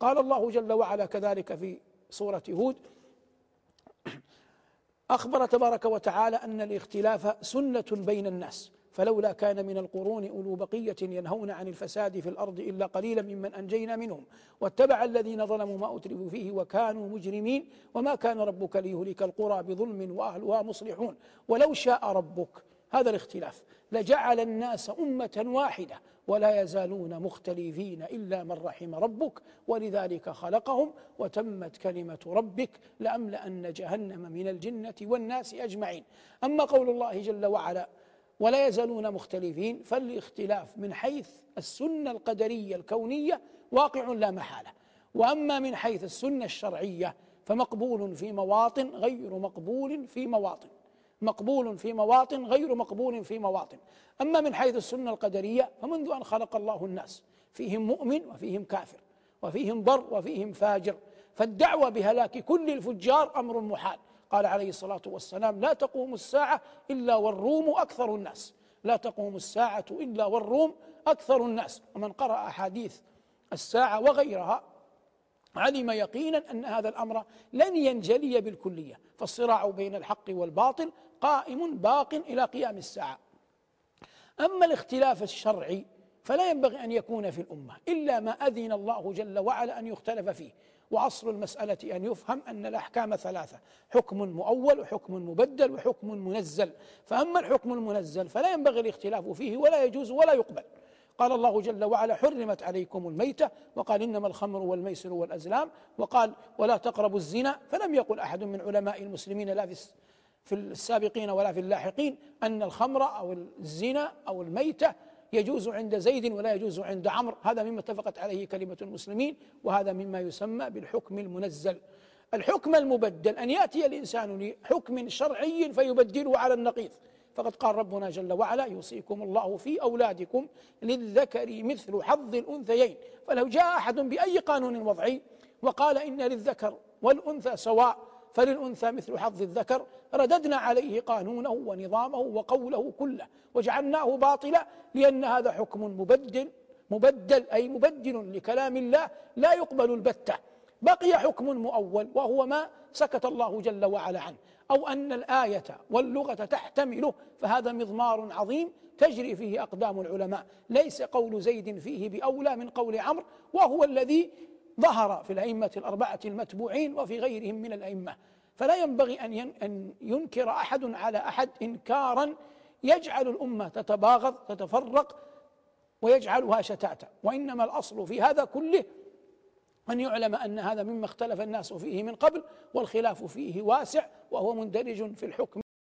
قال الله جل وعلا كذلك في سورة هود أخبر تبارك وتعالى أن الاختلاف سنة بين الناس فلولا كان من القرون أولو بقية ينهون عن الفساد في الأرض إلا قليلا ممن أنجينا منهم واتبع الذين ظلموا ما أترفوا فيه وكانوا مجرمين وما كان ربك ليهلك القرى بظلم وأهلها مصلحون ولو شاء ربك هذا الاختلاف. لجعل الناس أمة واحدة ولا يزالون مختلفين إلا من رحم ربك ولذلك خلقهم وتمت كلمة ربك لأملأن جهنم من الجنة والناس أجمعين. أما قول الله جل وعلا ولا يزالون مختلفين فالاختلاف من حيث السنة القدرية الكونية واقع لا محالة. وأما من حيث السنة الشرعية فمقبول في مواطن غير مقبول في مواطن. مقبول في مواطن غير مقبول في مواطن. أما من حيث السنة القدرية فمنذ أن خلق الله الناس فيهم مؤمن وفيهم كافر وفيهم بر وفيهم فاجر. فالدعوة بهلاك كل الفجار أمر محال. قال عليه الصلاة والسلام لا تقوم الساعة إلا والروم أكثر الناس. لا تقوم الساعة إلا والروم أكثر الناس. ومن قرأ أحاديث الساعة وغيرها علم يقينا أن هذا الأمر لن ينجلي بالكلية. فالصراع بين الحق والباطل قائم باق إلى قيام الساعة. أما الاختلاف الشرعي فلا ينبغي أن يكون في الأمة إلا ما أذن الله جل وعلا أن يختلف فيه. وأصل المسألة أن يفهم أن الأحكام ثلاثة حكم مؤول وحكم مبدل وحكم منزل. فأما الحكم المنزل فلا ينبغي الاختلاف فيه ولا يجوز ولا يقبل. قال الله جل وعلا حرمت عليكم الميتة وقال إنما الخمر والميسر والأزلام وقال ولا تقربوا الزنا فلم يقل أحد من علماء المسلمين لا في السابقين ولا في اللاحقين أن الخمر أو الزنا أو الميتة يجوز عند زيد ولا يجوز عند عمرو. هذا مما اتفقت عليه كلمة المسلمين وهذا مما يسمى بالحكم المنزل. الحكم المبدل أن يأتي الإنسان لحكم شرعي فيبدله على النقيض. فقد قال ربنا جل وعلا يوصيكم الله في أولادكم للذكر مثل حظ الأنثيين. فلو جاء أحد بأي قانون وضعي وقال إن للذكر والأنثى سواء فللأنثى مثل حظ الذكر رددنا عليه قانونه ونظامه وقوله كله وجعلناه باطلا لأن هذا حكم مبدل مبدل أي مبدل لكلام الله لا يقبل البتة. بقي حكم مؤول وهو ما سكت الله جل وعلا عنه. أو أن الآية واللغة تحتمله فهذا مضمار عظيم تجري فيه أقدام العلماء. ليس قول زيد فيه بأولى من قول عمرو وهو الذي ظهر في الأئمة الأربعة المتبوعين وفي غيرهم من الأئمة. فلا ينبغي أن أن ينكر أحد على أحد إنكارا يجعل الأمة تتباغض تتفرق ويجعلها شتاتا. وإنما الأصل في هذا كله أن يعلم أن هذا مما اختلف الناس فيه من قبل والخلاف فيه واسع وهو مندرج في الحكم.